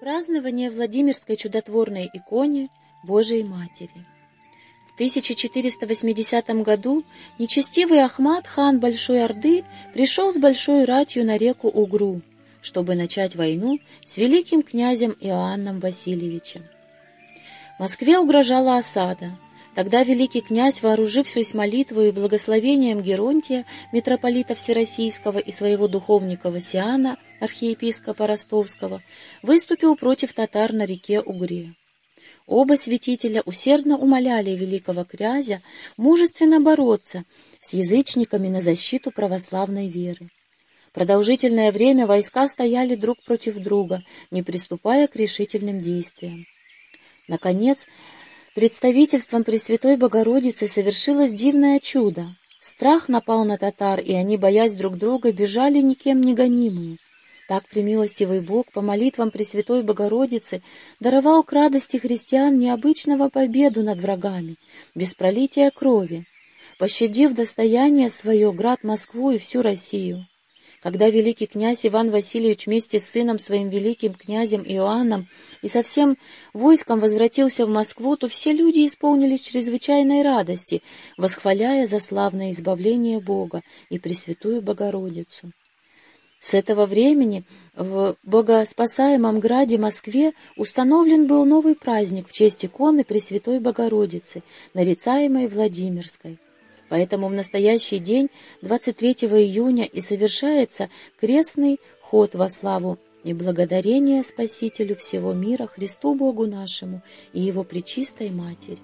Празднование Владимирской чудотворной иконе Божией Матери. В 1480 году нечестивый Ахмад, хан Большой Орды, пришел с большой ратью на реку Угру, чтобы начать войну с великим князем Иоанном Васильевичем. Москве угрожала осада. Тогда великий князь, вооружившись молитвой и благословением Геронтия, митрополита Всероссийского и своего духовника Васиана, архиепископа Ростовского, выступил против татар на реке Угре. Оба святителя усердно умоляли великого князя мужественно бороться с язычниками на защиту православной веры. Продолжительное время войска стояли друг против друга, не приступая к решительным действиям. Наконец, представительством Пресвятой Богородицы совершилось дивное чудо. Страх напал на татар, и они, боясь друг друга, бежали никем не гонимые. Так премилостивый Бог по молитвам Пресвятой Богородицы даровал к радости христиан необычного победу над врагами, без пролития крови, пощадив достояние свое, град Москву и всю Россию. Когда великий князь Иван Васильевич вместе с сыном своим великим князем Иоанном и со всем войском возвратился в Москву, то все люди исполнились чрезвычайной радости, восхваляя за славное избавление Бога и Пресвятую Богородицу. С этого времени в богоспасаемом граде Москве установлен был новый праздник в честь иконы Пресвятой Богородицы, нарицаемой Владимирской. Поэтому в настоящий день, 23 июня, и совершается крестный ход во славу и благодарение Спасителю всего мира, Христу Богу нашему и Его Пречистой Матери.